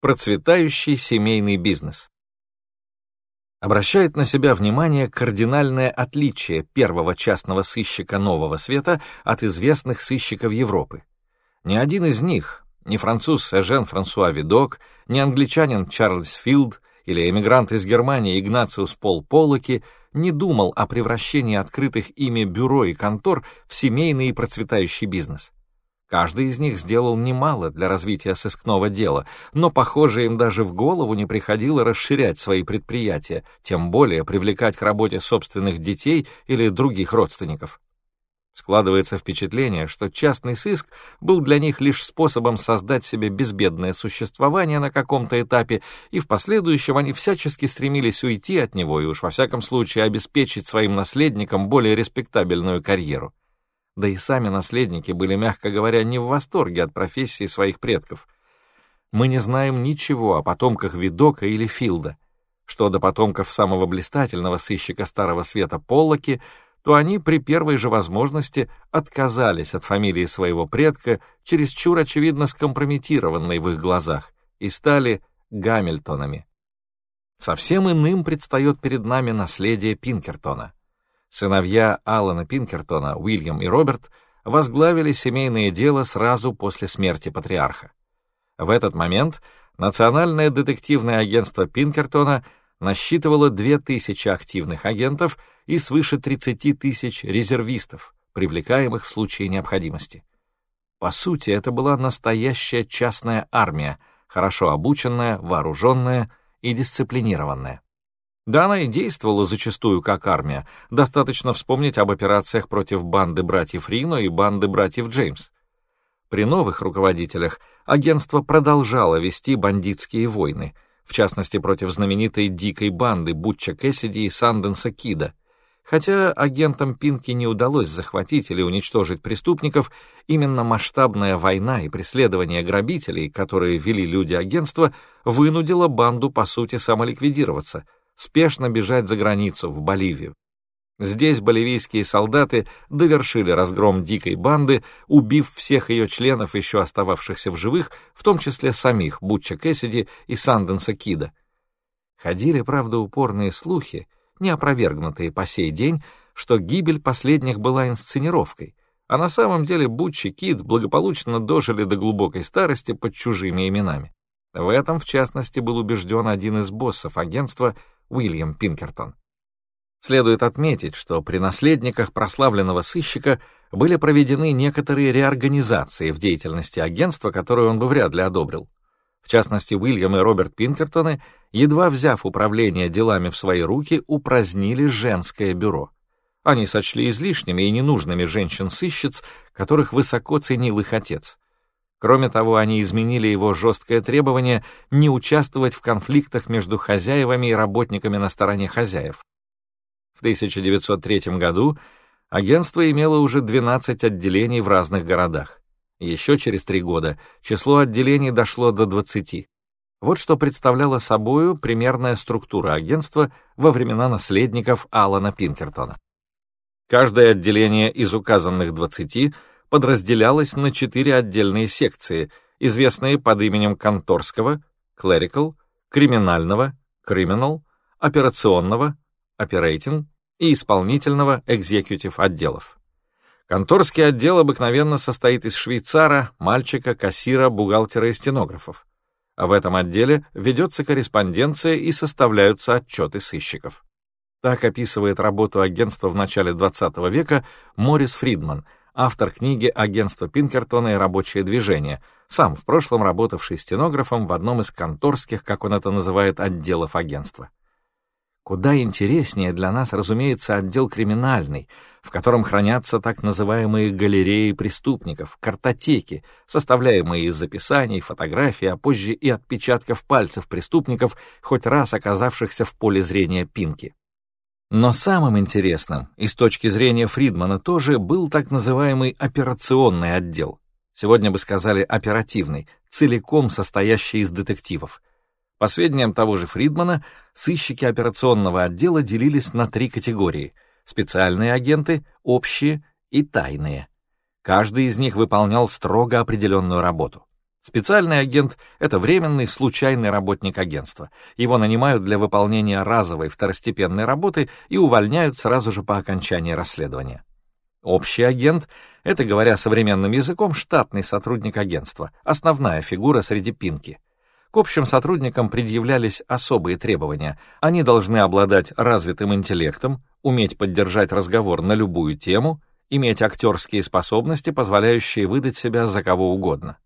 Процветающий семейный бизнес. Обращает на себя внимание кардинальное отличие первого частного сыщика Нового Света от известных сыщиков Европы. Ни один из них, ни француз Эжен Франсуа Видок, ни англичанин Чарльз Филд или эмигрант из Германии Игнациус Пол Поллоки не думал о превращении открытых ими бюро и контор в семейный и процветающий бизнес. Каждый из них сделал немало для развития сыскного дела, но, похоже, им даже в голову не приходило расширять свои предприятия, тем более привлекать к работе собственных детей или других родственников. Складывается впечатление, что частный сыск был для них лишь способом создать себе безбедное существование на каком-то этапе, и в последующем они всячески стремились уйти от него и уж во всяком случае обеспечить своим наследникам более респектабельную карьеру да и сами наследники были, мягко говоря, не в восторге от профессии своих предков. Мы не знаем ничего о потомках Видока или Филда. Что до потомков самого блистательного сыщика Старого Света Поллоки, то они при первой же возможности отказались от фамилии своего предка, чересчур очевидно скомпрометированной в их глазах, и стали Гамильтонами. Совсем иным предстает перед нами наследие Пинкертона. Сыновья Алана Пинкертона, Уильям и Роберт, возглавили семейное дело сразу после смерти патриарха. В этот момент Национальное детективное агентство Пинкертона насчитывало 2000 активных агентов и свыше 30 тысяч резервистов, привлекаемых в случае необходимости. По сути, это была настоящая частная армия, хорошо обученная, вооруженная и дисциплинированная. Да она и действовала зачастую как армия. Достаточно вспомнить об операциях против банды братьев Рино и банды братьев Джеймс. При новых руководителях агентство продолжало вести бандитские войны, в частности против знаменитой дикой банды Бутча Кэссиди и Санденса Кида. Хотя агентам Пинки не удалось захватить или уничтожить преступников, именно масштабная война и преследование грабителей, которые вели люди агентства, вынудило банду по сути самоликвидироваться — спешно бежать за границу, в Боливию. Здесь боливийские солдаты довершили разгром дикой банды, убив всех ее членов, еще остававшихся в живых, в том числе самих Бутча Кэссиди и Санденса Кида. Ходили, правда, упорные слухи, не опровергнутые по сей день, что гибель последних была инсценировкой, а на самом деле Бутч и Кид благополучно дожили до глубокой старости под чужими именами. В этом, в частности, был убежден один из боссов агентства Уильям Пинкертон. Следует отметить, что при наследниках прославленного сыщика были проведены некоторые реорганизации в деятельности агентства, которую он бы вряд ли одобрил. В частности, Уильям и Роберт Пинкертоны, едва взяв управление делами в свои руки, упразднили женское бюро. Они сочли излишними и ненужными женщин-сыщиц, которых высоко ценил их отец. Кроме того, они изменили его жесткое требование не участвовать в конфликтах между хозяевами и работниками на стороне хозяев. В 1903 году агентство имело уже 12 отделений в разных городах. Еще через три года число отделений дошло до 20. Вот что представляла собою примерная структура агентства во времена наследников Алана Пинкертона. Каждое отделение из указанных 20 подразделялась на четыре отдельные секции, известные под именем конторского, clerical, криминального, criminal, операционного, operating и исполнительного, executive отделов. Конторский отдел обыкновенно состоит из швейцара, мальчика, кассира, бухгалтера и стенографов. А в этом отделе ведется корреспонденция и составляются отчеты сыщиков. Так описывает работу агентства в начале XX века Морис Фридман — автор книги «Агентство Пинкертона и рабочее движение», сам в прошлом работавший стенографом в одном из конторских, как он это называет, отделов агентства. Куда интереснее для нас, разумеется, отдел криминальный, в котором хранятся так называемые галереи преступников, картотеки, составляемые из записаний, фотографий, а позже и отпечатков пальцев преступников, хоть раз оказавшихся в поле зрения Пинки. Но самым интересным, и с точки зрения Фридмана тоже, был так называемый операционный отдел. Сегодня бы сказали оперативный, целиком состоящий из детективов. По сведениям того же Фридмана, сыщики операционного отдела делились на три категории — специальные агенты, общие и тайные. Каждый из них выполнял строго определенную работу. Специальный агент — это временный, случайный работник агентства. Его нанимают для выполнения разовой второстепенной работы и увольняют сразу же по окончании расследования. Общий агент — это, говоря современным языком, штатный сотрудник агентства, основная фигура среди пинки. К общим сотрудникам предъявлялись особые требования. Они должны обладать развитым интеллектом, уметь поддержать разговор на любую тему, иметь актерские способности, позволяющие выдать себя за кого угодно.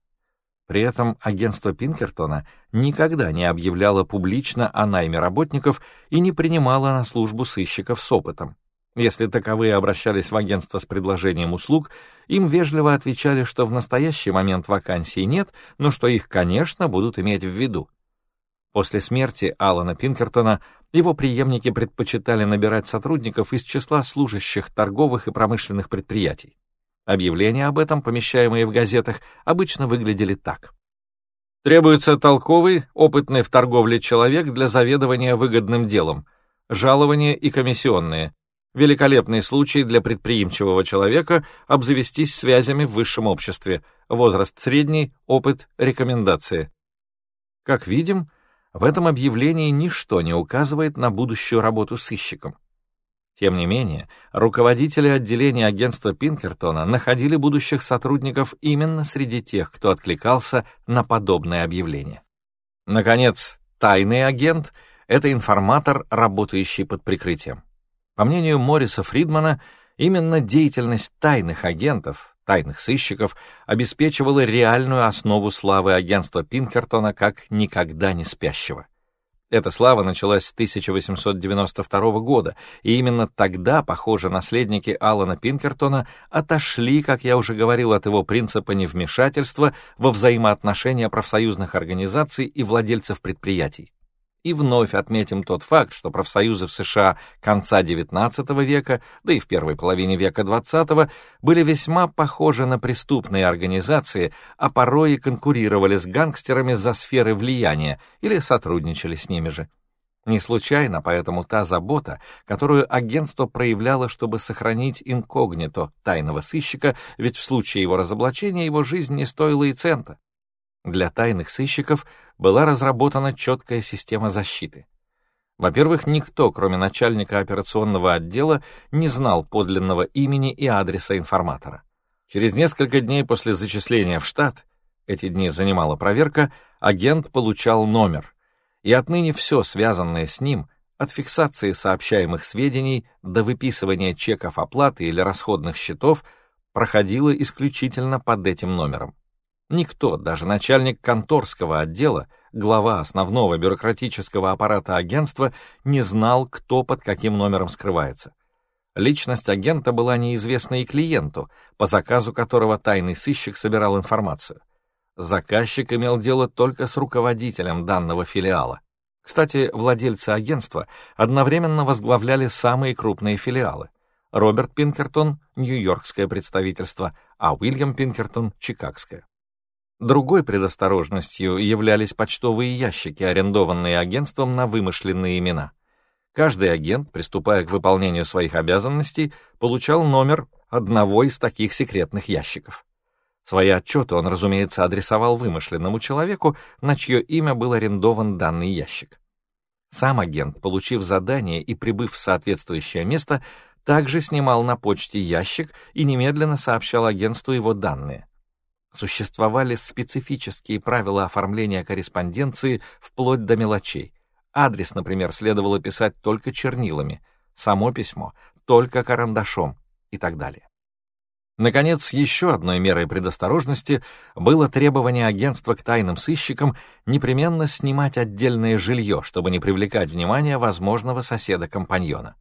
При этом агентство Пинкертона никогда не объявляло публично о найме работников и не принимало на службу сыщиков с опытом. Если таковые обращались в агентство с предложением услуг, им вежливо отвечали, что в настоящий момент вакансий нет, но что их, конечно, будут иметь в виду. После смерти Алана Пинкертона его преемники предпочитали набирать сотрудников из числа служащих торговых и промышленных предприятий. Объявления об этом, помещаемые в газетах, обычно выглядели так. Требуется толковый, опытный в торговле человек для заведования выгодным делом, жалования и комиссионные. Великолепный случай для предприимчивого человека обзавестись связями в высшем обществе, возраст средний, опыт, рекомендации. Как видим, в этом объявлении ничто не указывает на будущую работу сыщиком. Тем не менее, руководители отделения агентства Пинкертона находили будущих сотрудников именно среди тех, кто откликался на подобное объявление. Наконец, тайный агент — это информатор, работающий под прикрытием. По мнению Морриса Фридмана, именно деятельность тайных агентов, тайных сыщиков, обеспечивала реальную основу славы агентства Пинкертона как никогда не спящего. Эта слава началась с 1892 года, и именно тогда, похоже, наследники Алана Пинкертона отошли, как я уже говорил, от его принципа невмешательства во взаимоотношения профсоюзных организаций и владельцев предприятий. И вновь отметим тот факт, что профсоюзы в США конца XIX века, да и в первой половине века XX, были весьма похожи на преступные организации, а порой и конкурировали с гангстерами за сферы влияния или сотрудничали с ними же. Не случайно поэтому та забота, которую агентство проявляло, чтобы сохранить инкогнито тайного сыщика, ведь в случае его разоблачения его жизнь не стоила и цента. Для тайных сыщиков была разработана четкая система защиты. Во-первых, никто, кроме начальника операционного отдела, не знал подлинного имени и адреса информатора. Через несколько дней после зачисления в штат, эти дни занимала проверка, агент получал номер, и отныне все, связанное с ним, от фиксации сообщаемых сведений до выписывания чеков оплаты или расходных счетов, проходило исключительно под этим номером. Никто, даже начальник конторского отдела, глава основного бюрократического аппарата агентства, не знал, кто под каким номером скрывается. Личность агента была неизвестна и клиенту, по заказу которого тайный сыщик собирал информацию. Заказчик имел дело только с руководителем данного филиала. Кстати, владельцы агентства одновременно возглавляли самые крупные филиалы. Роберт Пинкертон — Нью-Йоркское представительство, а Уильям Пинкертон — Чикагское. Другой предосторожностью являлись почтовые ящики, арендованные агентством на вымышленные имена. Каждый агент, приступая к выполнению своих обязанностей, получал номер одного из таких секретных ящиков. Свои отчеты он, разумеется, адресовал вымышленному человеку, на чье имя был арендован данный ящик. Сам агент, получив задание и прибыв в соответствующее место, также снимал на почте ящик и немедленно сообщал агентству его данные. Существовали специфические правила оформления корреспонденции вплоть до мелочей. Адрес, например, следовало писать только чернилами, само письмо только карандашом и так далее. Наконец, еще одной мерой предосторожности было требование агентства к тайным сыщикам непременно снимать отдельное жилье, чтобы не привлекать внимание возможного соседа-компаньона.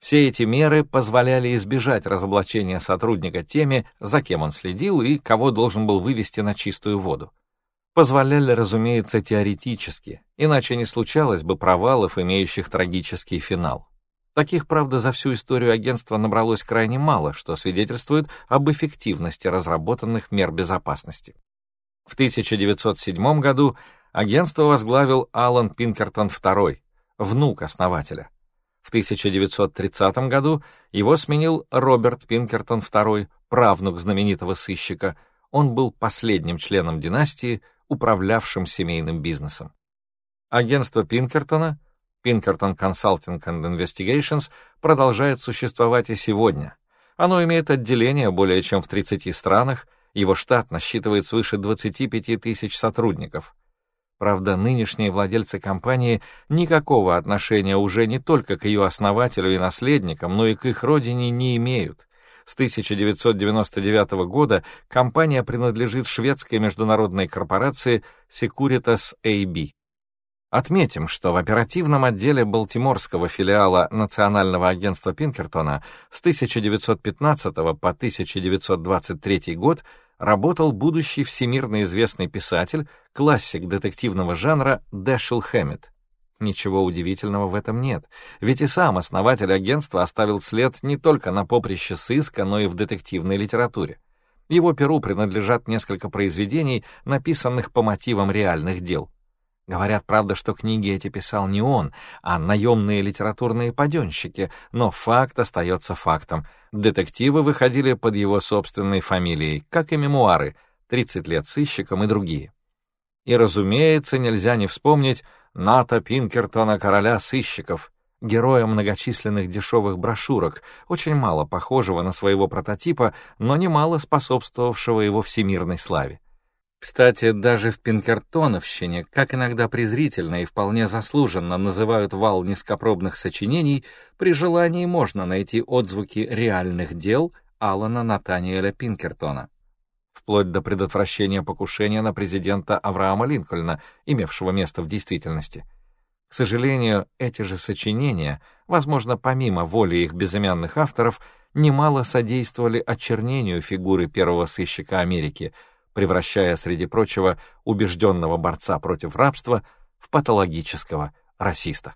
Все эти меры позволяли избежать разоблачения сотрудника теми, за кем он следил и кого должен был вывести на чистую воду. Позволяли, разумеется, теоретически, иначе не случалось бы провалов, имеющих трагический финал. Таких, правда, за всю историю агентства набралось крайне мало, что свидетельствует об эффективности разработанных мер безопасности. В 1907 году агентство возглавил Алан Пинкертон II, внук основателя. В 1930 году его сменил Роберт Пинкертон II, правнук знаменитого сыщика. Он был последним членом династии, управлявшим семейным бизнесом. Агентство Пинкертона, Pinkerton Consulting and Investigations, продолжает существовать и сегодня. Оно имеет отделение более чем в 30 странах, его штат насчитывает свыше 25 тысяч сотрудников. Правда, нынешние владельцы компании никакого отношения уже не только к ее основателю и наследникам, но и к их родине не имеют. С 1999 года компания принадлежит шведской международной корпорации Securitas AB. Отметим, что в оперативном отделе Балтиморского филиала Национального агентства Пинкертона с 1915 по 1923 год работал будущий всемирно известный писатель, классик детективного жанра Дэшел Хэммет. Ничего удивительного в этом нет, ведь и сам основатель агентства оставил след не только на поприще сыска, но и в детективной литературе. Его перу принадлежат несколько произведений, написанных по мотивам реальных дел. Говорят, правда, что книги эти писал не он, а наемные литературные паденщики, но факт остается фактом. Детективы выходили под его собственной фамилией, как и мемуары «30 лет сыщиком» и другие. И, разумеется, нельзя не вспомнить Ната Пинкертона, короля сыщиков, героя многочисленных дешевых брошюрок, очень мало похожего на своего прототипа, но немало способствовавшего его всемирной славе. Кстати, даже в Пинкертоновщине, как иногда презрительно и вполне заслуженно называют вал низкопробных сочинений, при желании можно найти отзвуки реальных дел Алана Натаниэля Пинкертона. Вплоть до предотвращения покушения на президента Авраама Линкольна, имевшего место в действительности. К сожалению, эти же сочинения, возможно, помимо воли их безымянных авторов, немало содействовали очернению фигуры первого сыщика Америки — превращая, среди прочего, убежденного борца против рабства в патологического расиста.